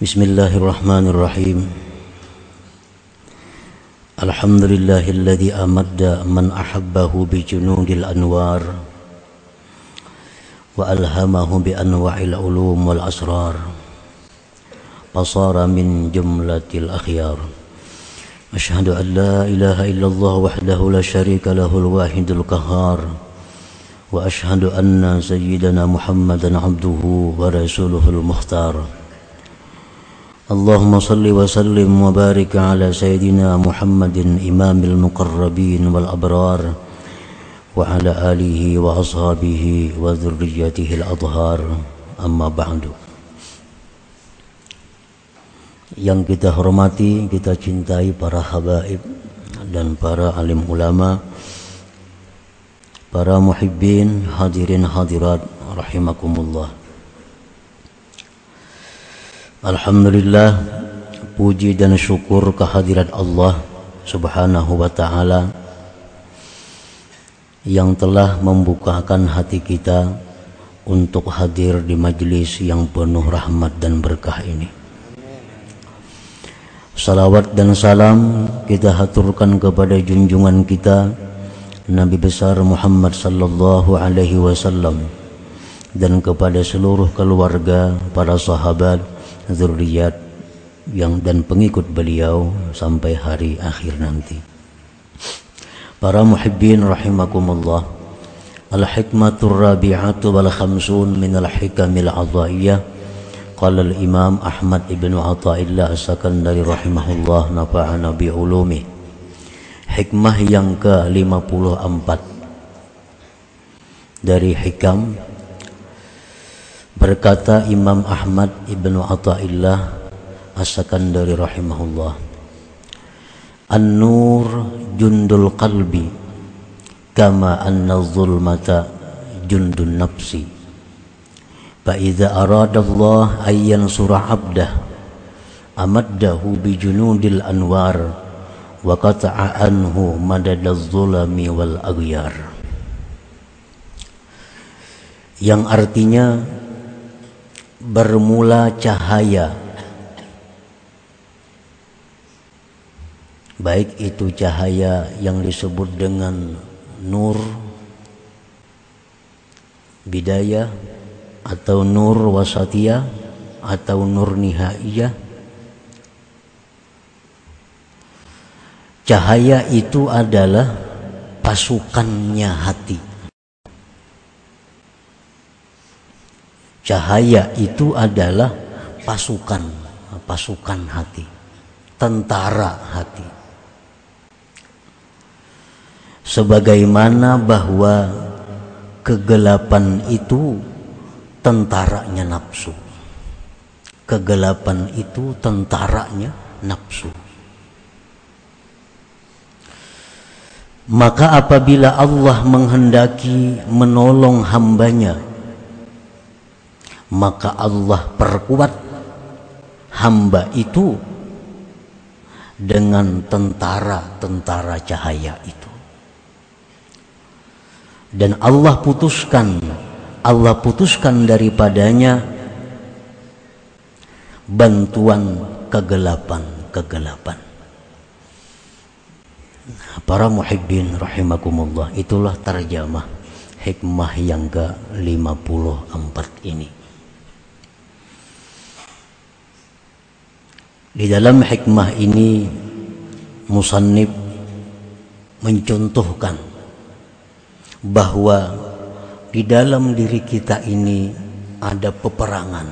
بسم الله الرحمن الرحيم الحمد لله الذي أمد من أحبه بجنود الأنوار وألهمه بأنواع العلوم والأسرار فصار من جملة الأخيار أشهد أن لا إله إلا الله وحده لا شريك له الواحد القهار وأشهد أن سيدنا محمدا عبده ورسوله المختار اللهم صل وسلم وبارك على سيدنا محمد إمام المقربين والأبرار وعلى آله وأصحابه وذريته الأطهار أما بعد yang kita hormati, kita cintai para habaib dan para alim ulama, para muhibbin, hadirin hadirat rahimakumullah. Alhamdulillah puji dan syukur kehadirat Allah Subhanahu wa taala yang telah membukakan hati kita untuk hadir di majlis yang penuh rahmat dan berkah ini. Salawat dan salam kita haturkan kepada junjungan kita Nabi besar Muhammad sallallahu alaihi wasallam dan kepada seluruh keluarga, para sahabat, zuriat yang dan pengikut beliau sampai hari akhir nanti. Para muhibbin rahimakumullah. Al-hikmatur rabi'atu wal khamsun min al-hikamil adhaiyah. Qala al-imam Ahmad ibn Athaillah as-Sakandari rahimahullah nafa'ana bi ulumi. Hikmah yang ke-54 dari hikam Berkata Imam Ahmad Ibnu Atta'illah As-Sakandari rahimahullah. An-nur jundul qalbi kama anna zulmata jundun nafsi. Fa'idha aradallah Allah ayyan surah abdah amaddahu bijunudil anwar wa kata'a anhu madadaz zulami wal aghyar. Yang artinya bermula cahaya. Baik itu cahaya yang disebut dengan nur bidayah atau nur wasatiyah atau nur nihaiyah. Cahaya itu adalah pasukannya hati cahaya itu adalah pasukan pasukan hati tentara hati sebagaimana bahwa kegelapan itu tentaranya nafsu. Kegelapan itu tentaranya nafsu. Maka apabila Allah menghendaki menolong hambanya, maka Allah perkuat hamba itu dengan tentara-tentara cahaya itu. Dan Allah putuskan Allah putuskan daripadanya bantuan kegelapan-kegelapan. Para muhibbin rahimakumullah, itulah terjemah hikmah yang ke-54 ini. Di dalam hikmah ini musannif mencontohkan bahwa di dalam diri kita ini ada peperangan.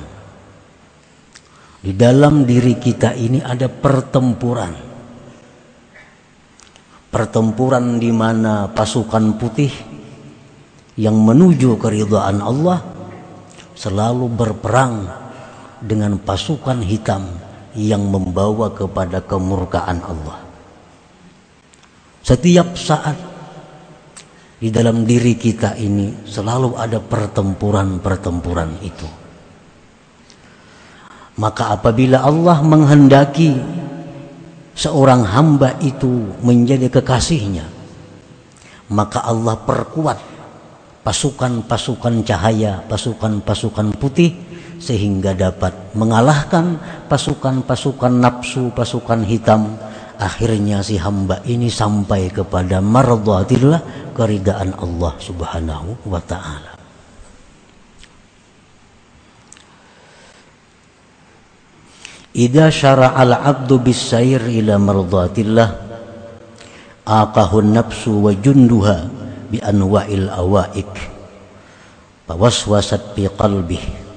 Di dalam diri kita ini ada pertempuran. Pertempuran di mana pasukan putih yang menuju keridhaan Allah selalu berperang dengan pasukan hitam yang membawa kepada kemurkaan Allah. Setiap saat di dalam diri kita ini selalu ada pertempuran-pertempuran itu. Maka apabila Allah menghendaki seorang hamba itu menjadi kekasihnya, maka Allah perkuat pasukan-pasukan cahaya, pasukan-pasukan putih sehingga dapat mengalahkan pasukan-pasukan nafsu, pasukan hitam. Akhirnya si hamba ini sampai kepada mardhatillah keridaan Allah Subhanahu wa taala. Idza syara'al 'abdu bis-sayr ila mardhatillah aqahu nafsu wa junduha bi anwa'il awaik fawaswasat fi qalbihi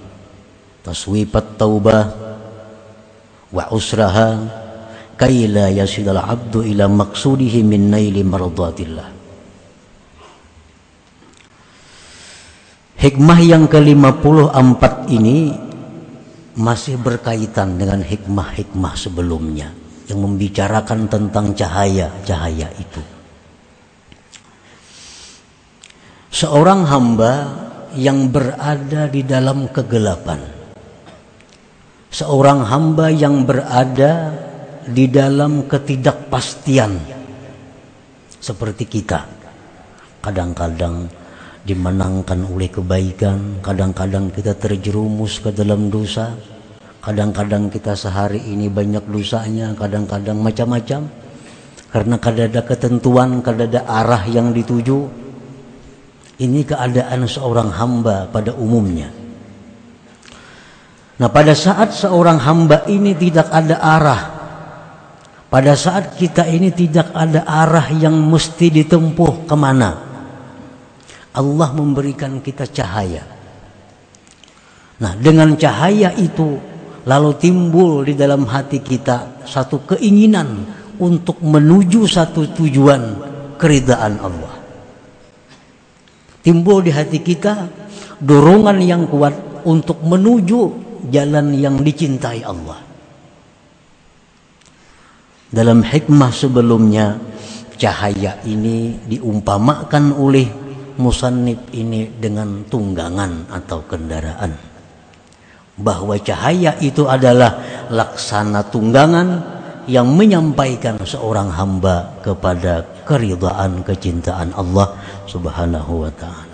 taswipat taubah wa usraha kay la yasidal abdu ila maqsudihi min naili mardatillah Hikmah yang ke-54 ini masih berkaitan dengan hikmah-hikmah sebelumnya yang membicarakan tentang cahaya-cahaya itu. Seorang hamba yang berada di dalam kegelapan seorang hamba yang berada di dalam ketidakpastian seperti kita. Kadang-kadang dimenangkan oleh kebaikan kadang-kadang kita terjerumus ke dalam dosa kadang-kadang kita sehari ini banyak dosanya kadang-kadang macam-macam. Karena kada ada ketentuan kada ada arah yang dituju ini keadaan seorang hamba pada umumnya Nah pada saat seorang hamba ini tidak ada arah Pada saat kita ini tidak ada arah yang mesti ditempuh ke mana Allah memberikan kita cahaya. Nah dengan cahaya itu Lalu timbul di dalam hati kita Satu keinginan untuk menuju satu tujuan keridaan Allah. Timbul di hati kita dorongan yang kuat untuk menuju jalan yang dicintai Allah. Dalam hikmah sebelumnya cahaya ini diumpamakan oleh musannif ini dengan tunggangan atau kendaraan. Bahwa cahaya itu adalah laksana tunggangan yang menyampaikan seorang hamba kepada keridhaan kecintaan Allah Subhanahu wa taala.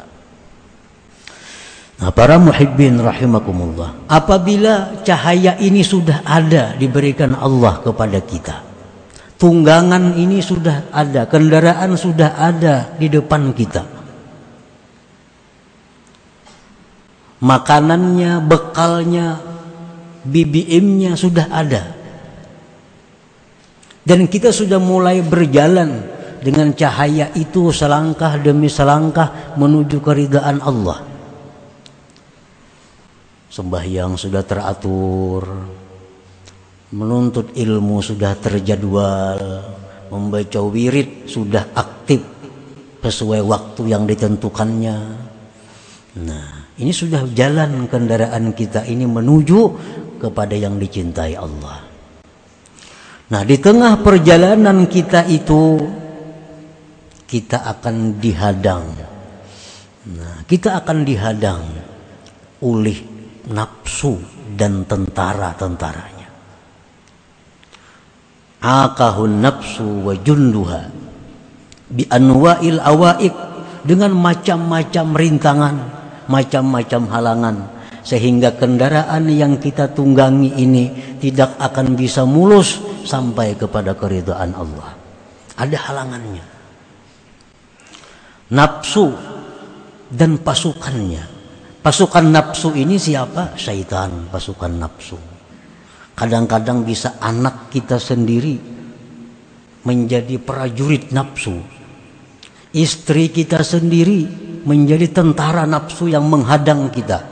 Nah, para muhibbin rahimakumullah. Apabila cahaya ini sudah ada diberikan Allah kepada kita. Tunggangan ini sudah ada, kendaraan sudah ada di depan kita. Makanannya, bekalnya, BBM-nya sudah ada. Dan kita sudah mulai berjalan dengan cahaya itu selangkah demi selangkah menuju keridaan Allah sembahyang sudah teratur, menuntut ilmu sudah terjadwal, membaca wirid sudah aktif sesuai waktu yang ditentukannya. Nah, ini sudah jalan kendaraan kita ini menuju kepada yang dicintai Allah. Nah, di tengah perjalanan kita itu kita akan dihadang. Nah, kita akan dihadang oleh nafsu dan tentara-tentaranya. Akahun nafsu wa junduha bi anwa'il awaik dengan macam-macam rintangan, macam-macam halangan sehingga kendaraan yang kita tunggangi ini tidak akan bisa mulus sampai kepada keridhaan Allah. Ada halangannya. Nafsu dan pasukannya Pasukan nafsu ini siapa? Syaitan, pasukan nafsu. Kadang-kadang bisa anak kita sendiri menjadi prajurit nafsu. Istri kita sendiri menjadi tentara nafsu yang menghadang kita.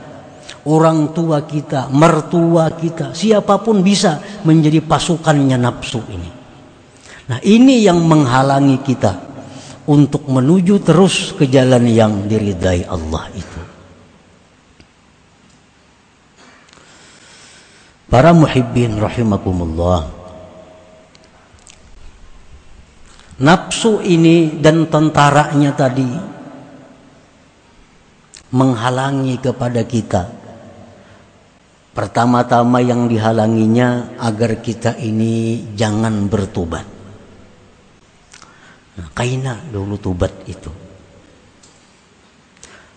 Orang tua kita, mertua kita, siapa pun bisa menjadi pasukannya nafsu ini. Nah, ini yang menghalangi kita untuk menuju terus ke jalan yang diridai Allah itu. Para muhibbin rahimakumullah. Nafsu ini dan tentaranya tadi menghalangi kepada kita. Pertama-tama yang dihalanginya agar kita ini jangan bertobat. Nah, kaina dulu tobat itu.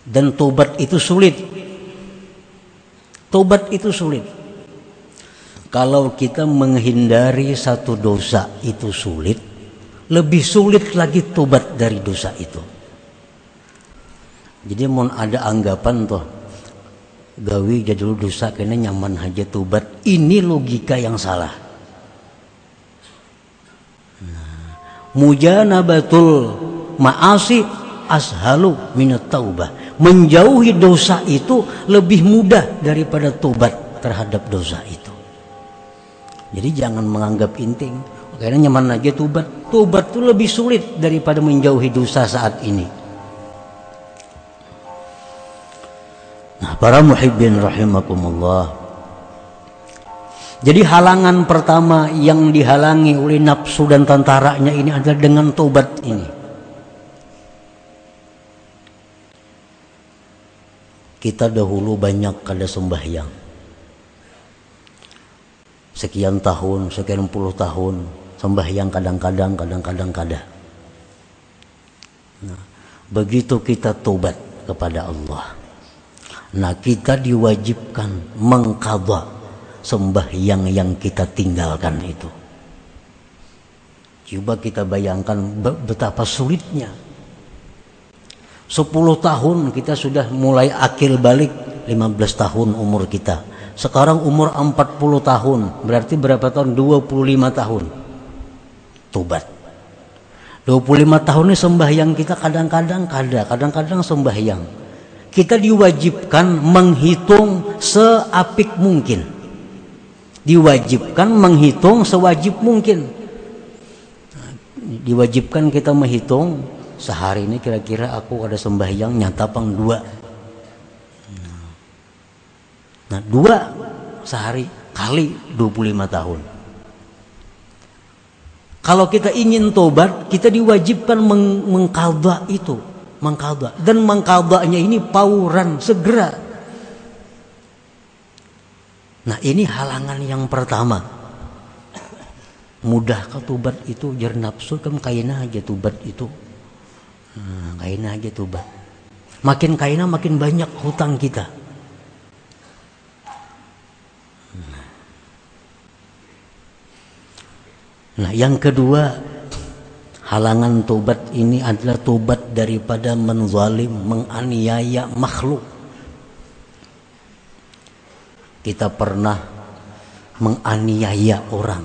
Dan tobat itu sulit Tobat itu sulit. Kalau kita menghindari satu dosa itu sulit, lebih sulit lagi tobat dari dosa itu. Jadi mau ada anggapan tuh gawi jadi dosa kena nyaman aja tobat. Ini logika yang salah. Nah, mujanabatul ma'asi ashalu minat taubah. Menjauhi dosa itu lebih mudah daripada tobat terhadap dosa itu. Jadi jangan menganggap inting. Karena nyaman aja tobat. Tobat itu lebih sulit daripada menjauhi dosa saat ini. Nah, para muhibbin rahimakumullah. Jadi halangan pertama yang dihalangi oleh nafsu dan tentaranya ini adalah dengan tobat ini. Kita dahulu banyak kada sembahyang sekian tahun, sekian puluh tahun, sembahyang kadang-kadang, kadang-kadang kada. Nah, begitu kita tobat kepada Allah. Nah, kita diwajibkan mengkadha sembahyang yang kita tinggalkan itu. Coba kita bayangkan betapa sulitnya. Sepuluh tahun kita sudah mulai akil balik 15 tahun umur kita sekarang umur 40 tahun, berarti berapa tahun? 25 tahun. Tobat. 25 tahun ini sembahyang kita kadang-kadang kada, kadang-kadang sembahyang. Kita diwajibkan menghitung seapik mungkin. Diwajibkan menghitung sewajib mungkin. Diwajibkan kita menghitung sehari ini kira-kira aku ada sembahyang nyata pang dua Nah, dua sehari kali 25 tahun. Kalau kita ingin tobat, kita diwajibkan meng mengkalda itu, mengkalda. Dan mengkaldanya ini pauran segera. Nah, ini halangan yang pertama. Mudah ke tobat itu jar nafsu kan kaina aja tobat itu. Nah, kaina aja tobat. Makin kaina makin banyak hutang kita. Nah, yang kedua, halangan tobat ini adalah tobat daripada menzalim, menganiaya makhluk. Kita pernah menganiaya orang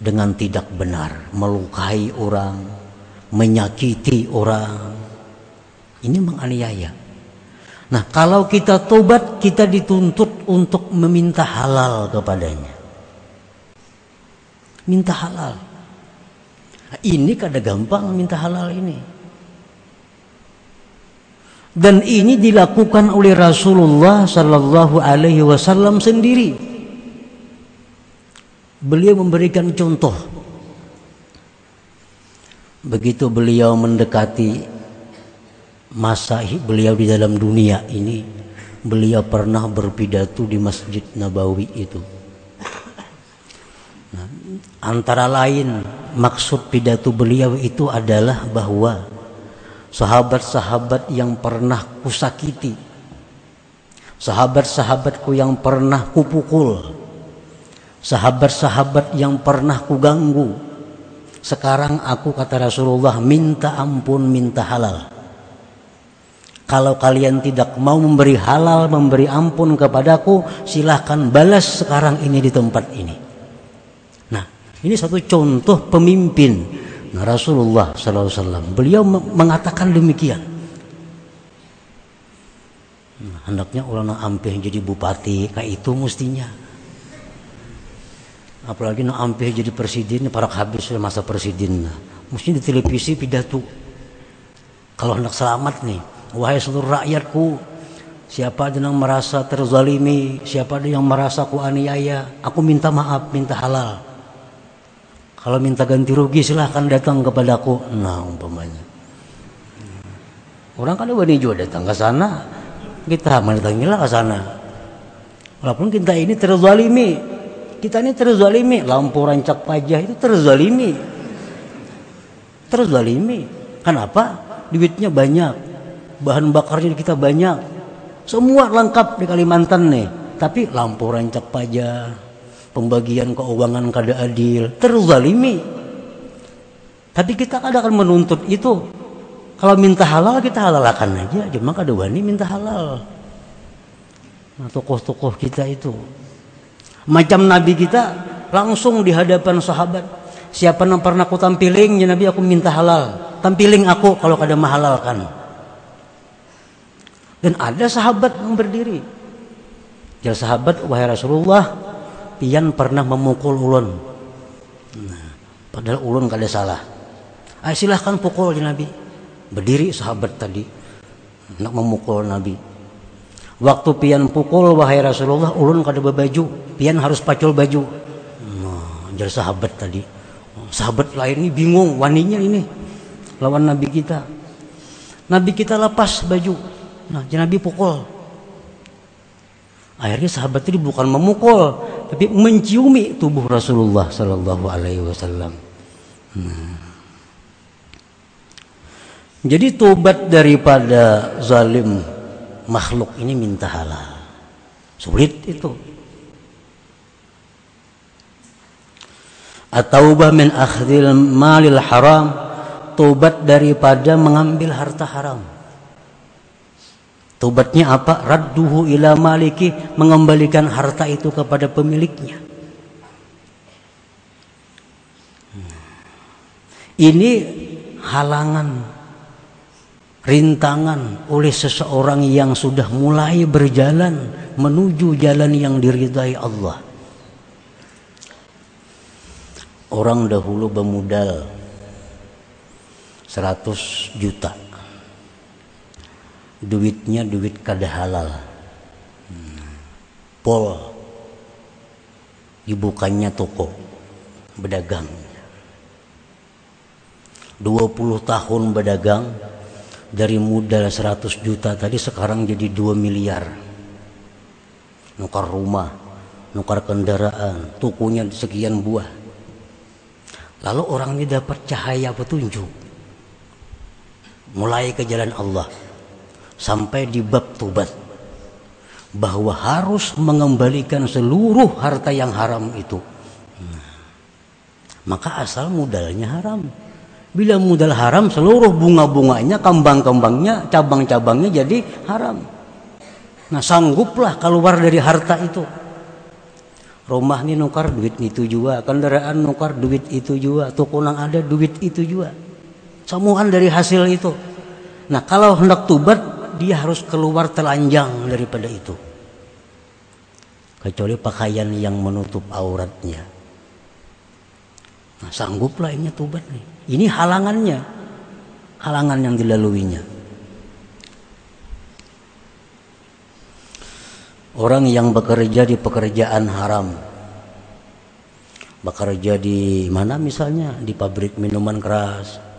dengan tidak benar, melukai orang, menyakiti orang. Ini menganiaya. Nah, kalau kita tobat, kita dituntut untuk meminta halal kepadanya minta halal. Ini kada gampang minta halal ini. Dan ini dilakukan oleh Rasulullah Sallallahu Alaihi Wasallam sendiri. Beliau memberikan contoh. Begitu beliau mendekati masa beliau di dalam dunia ini, beliau pernah berpidato di Masjid Nabawi itu Antara lain maksud pidato beliau itu adalah bahwa sahabat-sahabat yang pernah kusakiti, sahabat-sahabatku yang pernah kupukul, sahabat-sahabat yang pernah kuganggu. Sekarang aku kata Rasulullah minta ampun, minta halal. Kalau kalian tidak mau memberi halal, memberi ampun kepadaku, silahkan balas sekarang ini di tempat ini. Ini satu contoh pemimpin nah, Rasulullah SAW. Beliau mengatakan demikian. Nah, hendaknya orang ampih jadi bupati kayak itu mestinya. Apalagi nak ampih jadi presiden, para habis masa presiden. Nah, mesti di televisi pidato. Kalau hendak selamat nih, wahai seluruh rakyatku, siapa ada yang merasa terzalimi, siapa ada yang merasa ku aniaya, aku minta maaf, minta halal. Kalau minta ganti rugi silahkan datang kepadaku. Nah umpamanya. Orang kan wani juga datang ke sana. Kita mendatangilah ke sana. Walaupun kita ini terzalimi. Kita ini terzalimi. Lampu rancak pajah itu terzalimi. Terzalimi. Kenapa? Duitnya banyak. Bahan bakarnya kita banyak. Semua lengkap di Kalimantan nih. Tapi lampu rancak pajak, pembagian keuangan kada adil, terzalimi. Tapi kita kadang akan menuntut itu. Kalau minta halal kita halalkan aja, cuma kada wani minta halal. Nah, tokoh-tokoh kita itu macam Nabi kita langsung di hadapan sahabat. Siapa yang pernah aku tampiling ya Nabi aku minta halal. Tampiling aku kalau kada mahalalkan. Dan ada sahabat yang berdiri. Jal sahabat, wahai Rasulullah, pian pernah memukul ulun. Nah, padahal ulun kada salah. Ayo silahkan pukul ya Nabi. Berdiri sahabat tadi. Nak memukul Nabi. Waktu pian pukul wahai Rasulullah, ulun kada berbaju. Pian harus pacul baju. Nah, jal sahabat tadi. Sahabat lain ini bingung, waninya ini. Lawan Nabi kita. Nabi kita lepas baju Nah, Nabi pukul. Akhirnya sahabat ini bukan memukul, tapi menciumi tubuh Rasulullah Sallallahu Alaihi Wasallam. Hmm. Jadi tobat daripada zalim makhluk ini minta halal. Sulit itu. Atau min akhdil malil haram, tobat daripada mengambil harta haram. Tobatnya apa? Radduhu ila maliki, mengembalikan harta itu kepada pemiliknya. Ini halangan, rintangan oleh seseorang yang sudah mulai berjalan menuju jalan yang diridai Allah. Orang dahulu bermodal 100 juta duitnya duit kada halal. Pol. Dibukanya toko berdagang. 20 tahun berdagang dari modal 100 juta tadi sekarang jadi 2 miliar. Nukar rumah nukar kendaraan tukunya sekian buah. Lalu orang ini dapat cahaya petunjuk. Mulai ke jalan Allah sampai di bab tobat bahwa harus mengembalikan seluruh harta yang haram itu. Nah, maka asal modalnya haram. Bila modal haram, seluruh bunga-bunganya, kembang-kembangnya, cabang-cabangnya jadi haram. Nah, sangguplah keluar dari harta itu. Rumah ini nukar duit itu juga, kendaraan nukar duit itu juga, toko yang ada duit itu juga. Semuaan dari hasil itu. Nah, kalau hendak tubat dia harus keluar telanjang daripada itu. Kecuali pakaian yang menutup auratnya. Nah, sangguplah ini tubat nih ini halangannya. Halangan yang dilaluinya. Orang yang bekerja di pekerjaan haram. Bekerja di mana misalnya? Di pabrik minuman keras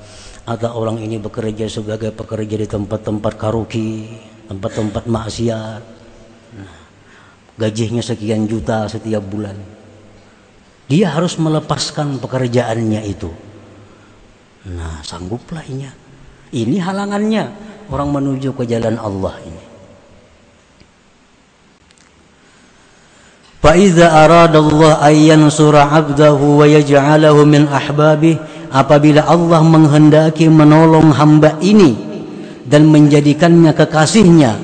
ada orang ini bekerja sebagai pekerja di tempat-tempat karuki, tempat-tempat maksiat. Nah, gajinya sekian juta setiap bulan. Dia harus melepaskan pekerjaannya itu. Nah, sangguplah ini. Ini halangannya orang menuju ke jalan Allah ini. Fa'idha aradallah ayyan surah abdahu wa yaj'alahu min ahbabih apabila Allah menghendaki menolong hamba ini dan menjadikannya kekasihnya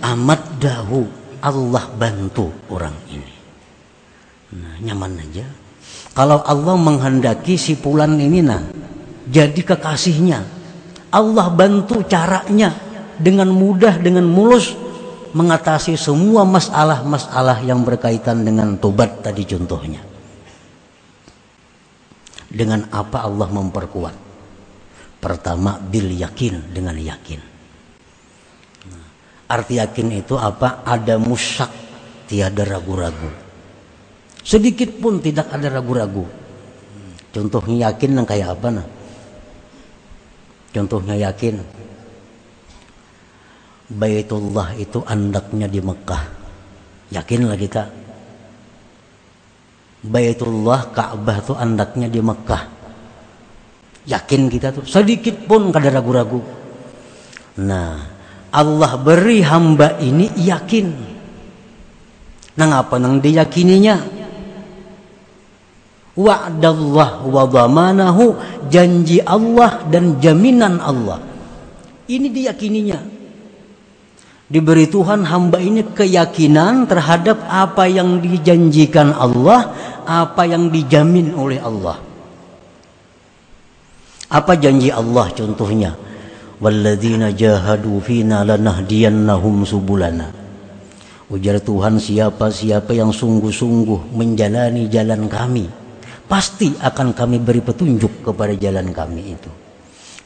amat dahu Allah bantu orang ini. Nah, nyaman aja. Kalau Allah menghendaki si pulan ini nah jadi kekasihnya. Allah bantu caranya dengan mudah dengan mulus mengatasi semua masalah-masalah yang berkaitan dengan tobat tadi contohnya dengan apa Allah memperkuat? Pertama bil yakin dengan yakin. Nah, arti yakin itu apa? Ada musyak, tiada ragu-ragu. Sedikit pun tidak ada ragu-ragu. Contohnya yakin yang kayak apa nah? Contohnya yakin Baitullah itu andaknya di Mekah. Yakinlah kita Baitullah Ka'bah tuh andaknya di Mekah. Yakin kita tuh sedikit pun kada ragu-ragu. Nah, Allah beri hamba ini yakin. Nang apa nang diyakininya? Wa'dallah wa dhamanahu janji Allah dan jaminan Allah. Ini diyakininya. Diberi Tuhan hamba ini keyakinan terhadap apa yang dijanjikan Allah, apa yang dijamin oleh Allah. Apa janji Allah contohnya? Walladzina jahadu fina lanahdiyannahum subulana. Ujar Tuhan siapa-siapa yang sungguh-sungguh menjalani jalan kami. Pasti akan kami beri petunjuk kepada jalan kami itu.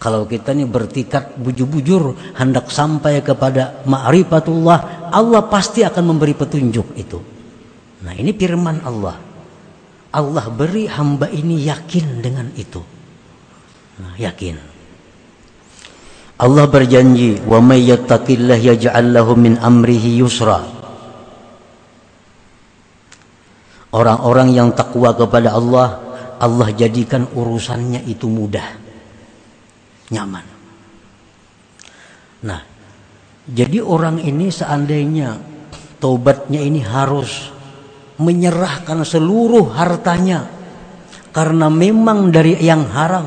Kalau kita ini bertikat bujur-bujur hendak sampai kepada ma'rifatullah, Allah pasti akan memberi petunjuk itu. Nah, ini firman Allah. Allah beri hamba ini yakin dengan itu. Nah, yakin. Allah berjanji, "Wa may yattaqillah yaj'al lahu min amrihi yusra." Orang-orang yang takwa kepada Allah, Allah jadikan urusannya itu mudah. Nyaman. Nah, jadi orang ini seandainya tobatnya ini harus menyerahkan seluruh hartanya karena memang dari yang haram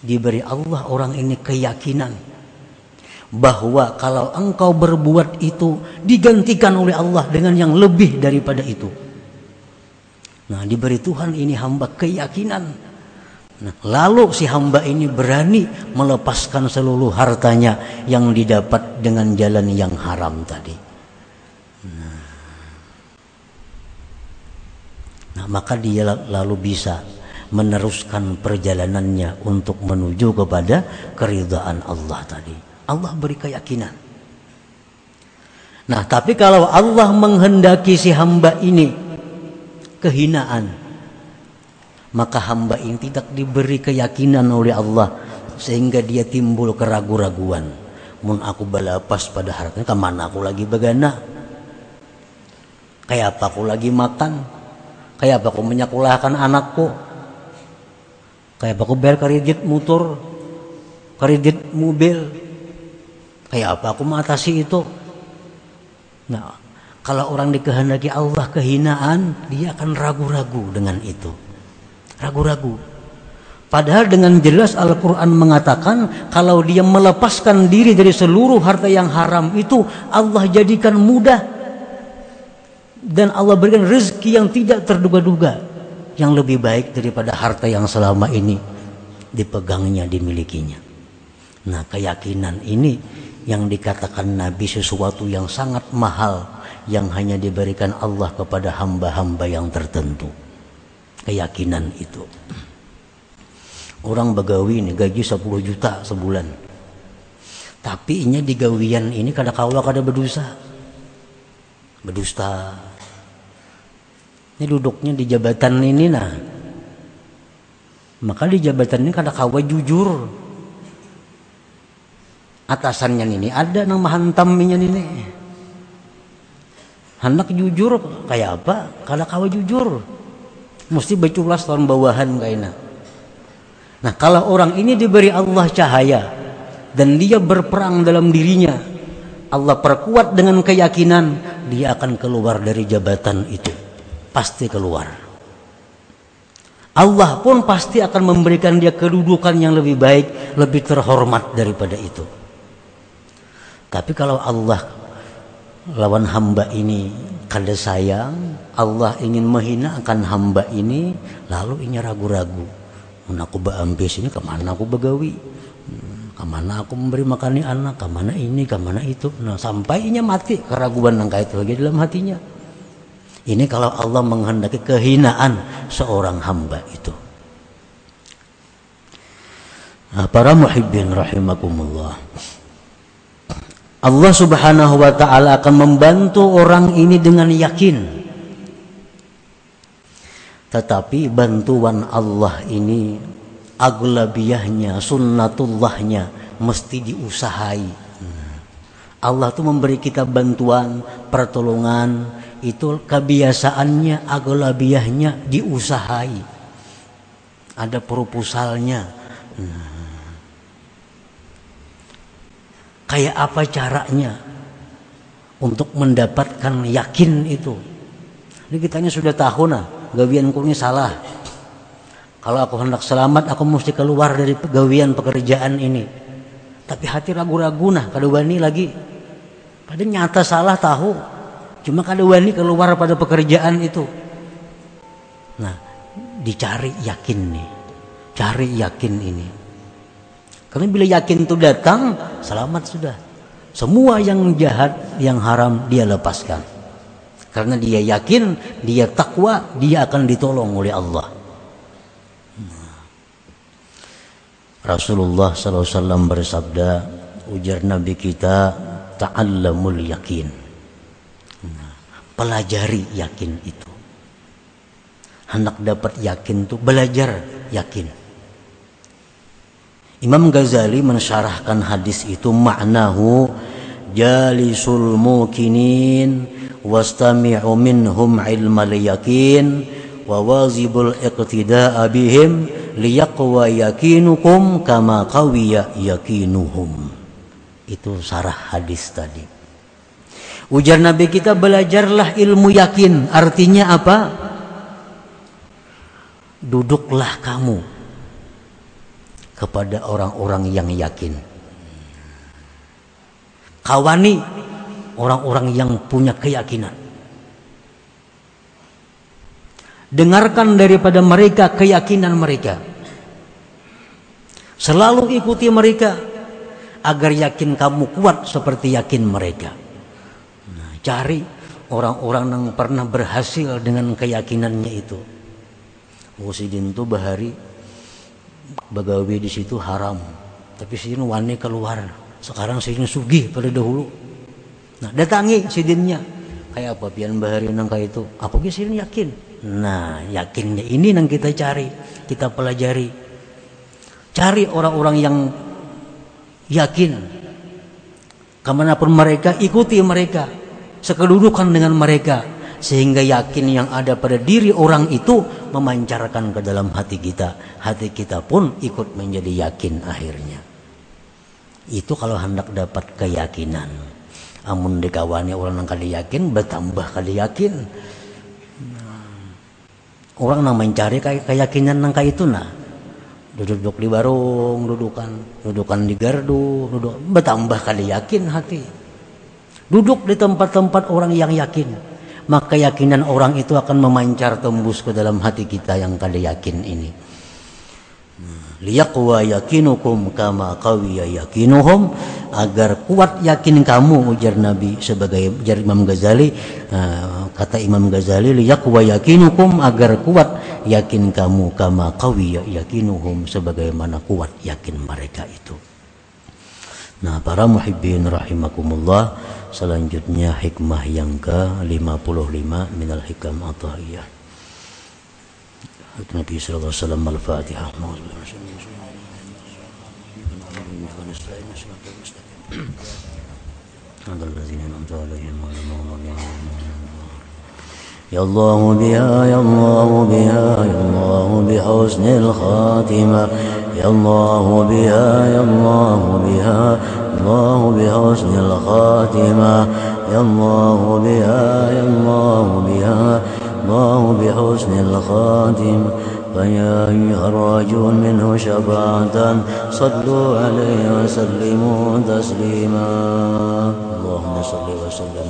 diberi Allah orang ini keyakinan bahwa kalau engkau berbuat itu digantikan oleh Allah dengan yang lebih daripada itu. Nah, diberi Tuhan ini hamba keyakinan. Nah, lalu si hamba ini berani melepaskan seluruh hartanya yang didapat dengan jalan yang haram tadi. Nah, nah maka dia lalu bisa meneruskan perjalanannya untuk menuju kepada keridhaan Allah tadi. Allah beri keyakinan. Nah, tapi kalau Allah menghendaki si hamba ini kehinaan, maka hamba ini tidak diberi keyakinan oleh Allah sehingga dia timbul keraguan-raguan. Mun aku balapas pada hartanya ke mana aku lagi begana? Kayak apa aku lagi makan? Kayak apa aku menyekolahkan anakku? Kayak aku bayar kredit motor, kredit mobil. Kayak apa aku mengatasi itu? Nah, kalau orang dikehendaki Allah kehinaan, dia akan ragu-ragu dengan itu. Ragu-ragu. Padahal dengan jelas Al-Quran mengatakan kalau dia melepaskan diri dari seluruh harta yang haram itu Allah jadikan mudah. Dan Allah berikan rezeki yang tidak terduga-duga yang lebih baik daripada harta yang selama ini dipegangnya, dimilikinya. Nah, keyakinan ini yang dikatakan Nabi sesuatu yang sangat mahal yang hanya diberikan Allah kepada hamba-hamba yang tertentu. Keyakinan itu. Orang begawi ini gaji 10 juta sebulan. Tapi ini digawian ini kada kaula kada berdosa. Berdusta, ini duduknya di jabatan ini nah. Maka di jabatan ini kada kawa jujur. Atasannya ini ada nang mahantamnya ini. Hendak jujur kayak apa? Kada kawa jujur. Mesti beculas tahun bawahan kayaknya. Nah kalau orang ini diberi Allah cahaya dan dia berperang dalam dirinya, Allah perkuat dengan keyakinan dia akan keluar dari jabatan itu pasti keluar. Allah pun pasti akan memberikan dia kedudukan yang lebih baik, lebih terhormat daripada itu. Tapi kalau Allah lawan hamba ini kada sayang, Allah ingin menghinakan hamba ini, lalu ini ragu-ragu. Mun aku ambis ini ke mana aku begawi? Hmm, ke mana aku memberi makan anak? Ke mana ini? Ke mana itu? Nah sampainya mati keraguan yang itu lagi dalam hatinya. Ini kalau Allah menghendaki kehinaan seorang hamba itu. Nah, para muhibbin rahimakumullah. Allah Subhanahu wa taala akan membantu orang ini dengan yakin. Tetapi bantuan Allah ini aglabiyahnya, sunnatullahnya mesti diusahai. Allah tuh memberi kita bantuan, pertolongan, itu kebiasaannya agolabiahnya diusahai ada proposalnya. Kayak apa caranya untuk mendapatkan yakin itu? Ini kita sudah tahu nah, gawianku ini salah. Kalau aku hendak selamat, aku mesti keluar dari gawian pekerjaan ini. Tapi hati ragu-ragu nah, kada wani lagi. Pada nyata salah tahu. Cuma kada wani keluar pada pekerjaan itu. Nah, dicari yakin nih. Cari yakin ini. Karena bila yakin itu datang, selamat sudah. Semua yang jahat, yang haram dia lepaskan. Karena dia yakin, dia takwa, dia akan ditolong oleh Allah. Rasulullah SAW bersabda, ujar Nabi kita, ta'allamul yakin. pelajari yakin itu. Hendak dapat yakin itu belajar yakin. Imam Ghazali mensyarahkan hadis itu maknahu jalisul mukinin minhum ilmal yakin wa wazibul iqtida'a bihim liyaqwa yakinukum kama qawiya yakinuhum. Itu sarah hadis tadi. Ujar nabi kita belajarlah ilmu yakin. Artinya apa? Duduklah kamu kepada orang-orang yang yakin. Kawani orang-orang yang punya keyakinan. Dengarkan daripada mereka keyakinan mereka. Selalu ikuti mereka agar yakin kamu kuat seperti yakin mereka. Nah, cari orang-orang yang pernah berhasil dengan keyakinannya itu. Musidin itu bahari bagawi di situ haram, tapi sini wani keluar. Sekarang sini sugih pada dahulu. Nah, datangi sidinnya. Kayak apa pian bahari nang itu? Aku ge yakin. Nah, yakinnya ini yang kita cari, kita pelajari. Cari orang-orang yang yakin. Ke mana pun mereka, ikuti mereka. Sekedudukan dengan mereka. Sehingga yakin yang ada pada diri orang itu memancarkan ke dalam hati kita. Hati kita pun ikut menjadi yakin akhirnya. Itu kalau hendak dapat keyakinan amun dikawani orang nang kali yakin bertambah kali yakin. Orang nang mencari keyakinan nang kayak itu nah. Duduk-duduk di warung dudukan dudukan di gardu duduk bertambah kali yakin hati. Duduk di tempat-tempat orang yang yakin. Maka keyakinan orang itu akan memancar tembus ke dalam hati kita yang kali yakin ini liyaqwa yakinukum kama qawiya yakinuhum. Agar kuat yakin kamu ujar Nabi sebagai ujar Imam Ghazali uh, kata Imam Ghazali liyaqwa yakinukum agar kuat yakin kamu kama qawiya yakinuhum sebagaimana kuat yakin mereka itu. Nah para muhibbin rahimakumullah Selanjutnya hikmah yang ke 55 Minal hikam ata'iyah. Nabi sallallahu alaihi wasallam al-Fatihah هذا الذين أنعمت عليهم المغضوب يا الله بها يا الله بها يا الله بحسن الخاتمة يا الله بها يا الله بها الله بحسن الخاتمة يا الله بها يا الله بها الله بحسن الخاتمة الراجون منه شفاعة صلوا عليه وسلموا تسليما. اللهم صل وسلم